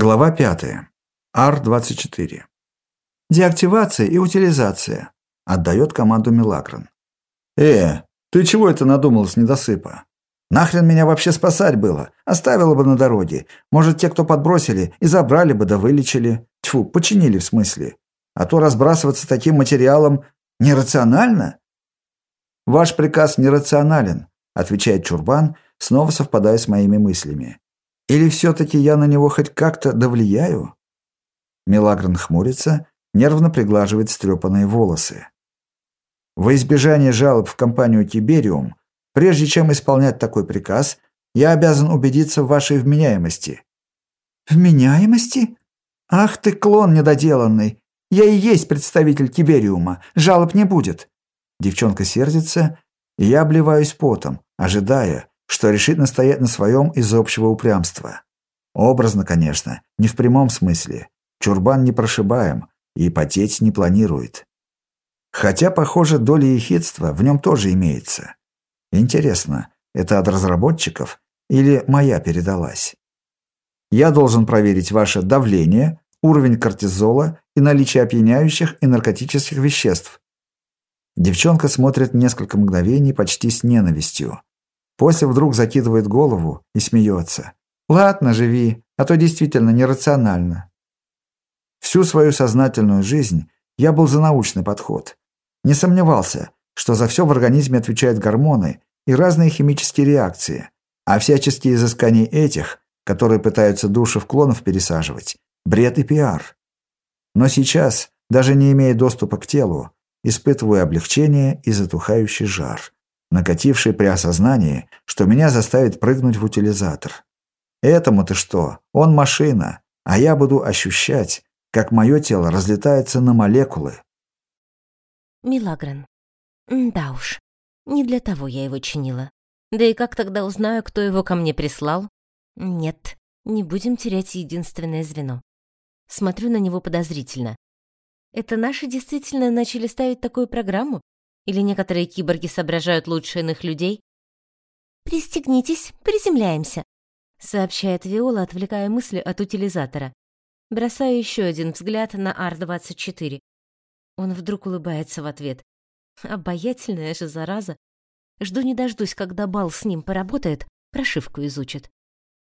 Глава 5. Ар-24. Деактивация и утилизация. Отдает команду Милагрон. Э, ты чего это надумал с недосыпа? Нахрен меня вообще спасать было? Оставила бы на дороге. Может, те, кто подбросили, и забрали бы да вылечили. Тьфу, починили в смысле. А то разбрасываться таким материалом нерационально? Ваш приказ нерационален, отвечает Чурбан, снова совпадая с моими мыслями. Или все-таки я на него хоть как-то довлияю? Мелагрон хмурится, нервно приглаживает стрепанные волосы. Во избежание жалоб в компанию Тибериум, прежде чем исполнять такой приказ, я обязан убедиться в вашей вменяемости. Вменяемости? Ах ты, клон недоделанный! Я и есть представитель Тибериума, жалоб не будет. Девчонка сердится, и я обливаюсь потом, ожидая, что решит настоять на своем из общего упрямства. Образно, конечно, не в прямом смысле. Чурбан не прошибаем и потеть не планирует. Хотя, похоже, доля ехидства в нем тоже имеется. Интересно, это от разработчиков или моя передалась? Я должен проверить ваше давление, уровень кортизола и наличие опьяняющих и наркотических веществ. Девчонка смотрит несколько мгновений почти с ненавистью. После вдруг закидывает голову и смеется. «Ладно, живи, а то действительно нерационально». Всю свою сознательную жизнь я был за научный подход. Не сомневался, что за все в организме отвечают гормоны и разные химические реакции, а всяческие изыскания этих, которые пытаются души в клонов пересаживать, бред и пиар. Но сейчас, даже не имея доступа к телу, испытываю облегчение и затухающий жар – накативший при осознании, что меня заставит прыгнуть в утилизатор. Этому-то что? Он машина, а я буду ощущать, как мое тело разлетается на молекулы. Милагран. Да уж, не для того я его чинила. Да и как тогда узнаю, кто его ко мне прислал? Нет, не будем терять единственное звено. Смотрю на него подозрительно. Это наши действительно начали ставить такую программу? Или некоторые киборги соображают лучше иных людей? «Пристегнитесь, приземляемся», — сообщает Виола, отвлекая мысли от утилизатора. Бросаю еще один взгляд на Ар-24. Он вдруг улыбается в ответ. Обаятельная же зараза. Жду не дождусь, когда Бал с ним поработает, прошивку изучит.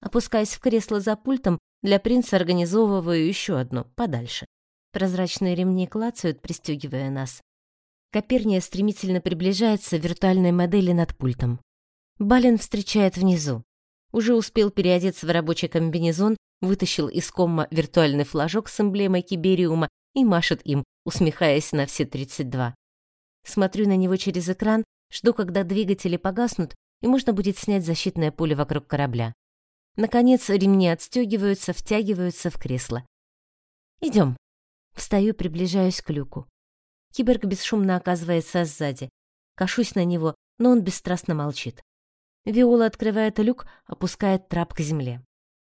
Опускаясь в кресло за пультом, для принца организовываю еще одно, подальше. Прозрачные ремни клацают, пристегивая нас. Коперния стремительно приближается в виртуальной модели над пультом. Балин встречает внизу. Уже успел переодеться в рабочий комбинезон, вытащил из комма виртуальный флажок с эмблемой Кибериума и машет им, усмехаясь на все 32. Смотрю на него через экран, жду, когда двигатели погаснут, и можно будет снять защитное поле вокруг корабля. Наконец ремни отстегиваются, втягиваются в кресло. Идем. Встаю, приближаюсь к люку. Киборг бесшумно оказывается сзади. Кашусь на него, но он бесстрастно молчит. Виола открывает люк, опускает трап к земле.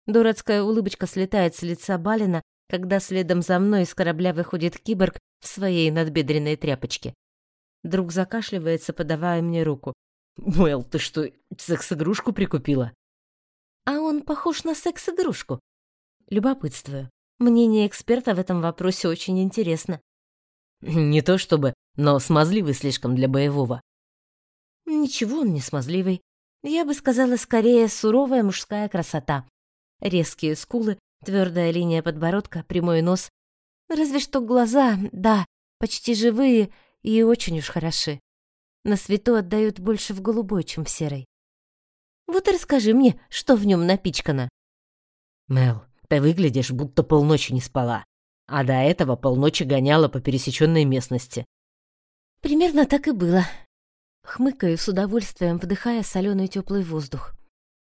Дурацкая улыбочка слетает с лица Балина, когда следом за мной из корабля выходит киборг в своей надбедренной тряпочке. Друг закашливается, подавая мне руку. «Мэл, ты что, секс-игрушку прикупила?» «А он похож на секс-игрушку». Любопытствую. Мнение эксперта в этом вопросе очень интересно. Не то чтобы, но смазливый слишком для боевого. Ничего он не смазливый. Я бы сказала, скорее, суровая мужская красота. Резкие скулы, твердая линия подбородка, прямой нос. Разве что глаза, да, почти живые и очень уж хороши. На свету отдают больше в голубой, чем в серой. Вот и расскажи мне, что в нем напичкано. Мел, ты выглядишь, будто полночи не спала а до этого полночи гоняла по пересеченной местности. Примерно так и было. Хмыкаю с удовольствием, вдыхая соленый теплый воздух.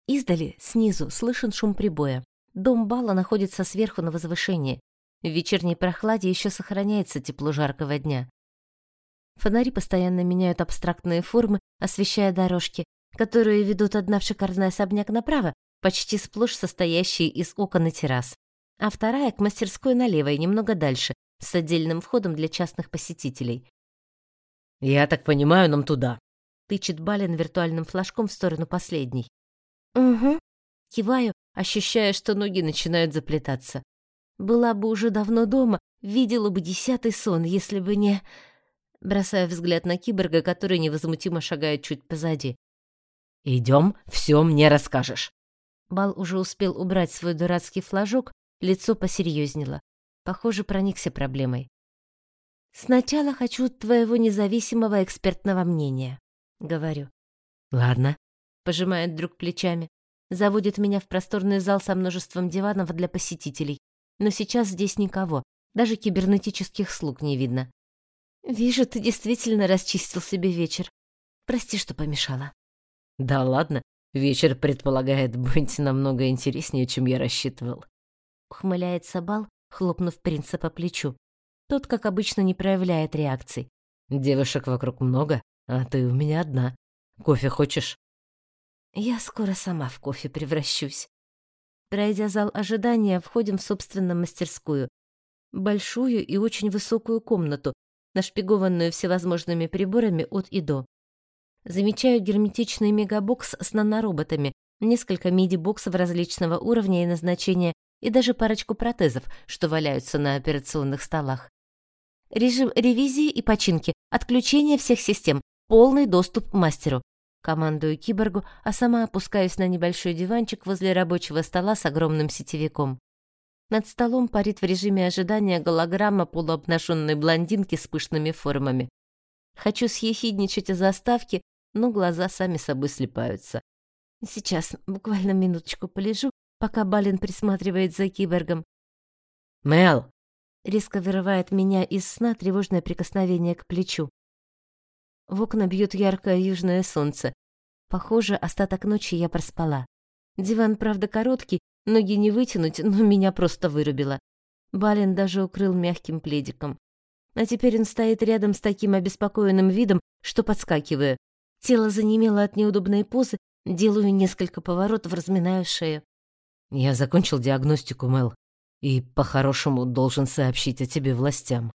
Издали, снизу, слышен шум прибоя. Дом Бала находится сверху на возвышении. В вечерней прохладе еще сохраняется тепло жаркого дня. Фонари постоянно меняют абстрактные формы, освещая дорожки, которые ведут одна в шикарный особняк направо, почти сплошь состоящие из окон и террас а вторая к мастерской налево и немного дальше, с отдельным входом для частных посетителей. «Я так понимаю, нам туда», — тычет Балин виртуальным флажком в сторону последней. «Угу». Киваю, ощущая, что ноги начинают заплетаться. Была бы уже давно дома, видела бы десятый сон, если бы не... Бросая взгляд на киборга, который невозмутимо шагает чуть позади. «Идем, все мне расскажешь». Бал уже успел убрать свой дурацкий флажок, лицо посерьезнело. Похоже, проникся проблемой. «Сначала хочу твоего независимого экспертного мнения», — говорю. «Ладно», — пожимает друг плечами. Заводит меня в просторный зал со множеством диванов для посетителей. Но сейчас здесь никого, даже кибернетических слуг не видно. «Вижу, ты действительно расчистил себе вечер. Прости, что помешала». «Да ладно, вечер предполагает быть намного интереснее, чем я рассчитывал». Ухмыляется Бал, хлопнув принца по плечу. Тот, как обычно, не проявляет реакций. «Девушек вокруг много, а ты у меня одна. Кофе хочешь?» «Я скоро сама в кофе превращусь». Пройдя зал ожидания, входим в собственную мастерскую. Большую и очень высокую комнату, нашпигованную всевозможными приборами от и до. Замечаю герметичный мегабокс с нанороботами, несколько миди-боксов различного уровня и назначения и даже парочку протезов, что валяются на операционных столах. Режим ревизии и починки, отключение всех систем, полный доступ мастеру. Командую киборгу, а сама опускаюсь на небольшой диванчик возле рабочего стола с огромным сетевиком. Над столом парит в режиме ожидания голограмма полуобнаженной блондинки с пышными формами. Хочу съехидничать о заставке, но глаза сами собой слепаются. Сейчас, буквально минуточку полежу, пока Балин присматривает за киборгом. «Мел!» — резко вырывает меня из сна тревожное прикосновение к плечу. В окна бьет яркое южное солнце. Похоже, остаток ночи я проспала. Диван, правда, короткий, ноги не вытянуть, но меня просто вырубило. Балин даже укрыл мягким пледиком. А теперь он стоит рядом с таким обеспокоенным видом, что подскакиваю. Тело занемело от неудобной позы, делаю несколько поворотов, разминаю шею. «Я закончил диагностику, Мел, и по-хорошему должен сообщить о тебе властям».